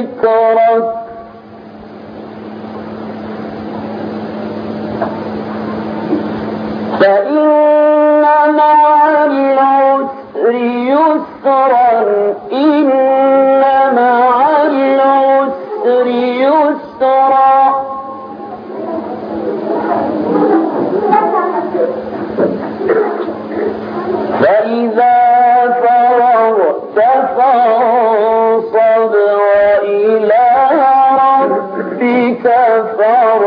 ذكرك. فإن مع العسر يسرا العسر يسرا. فإذا فرغت فرغت تفرقا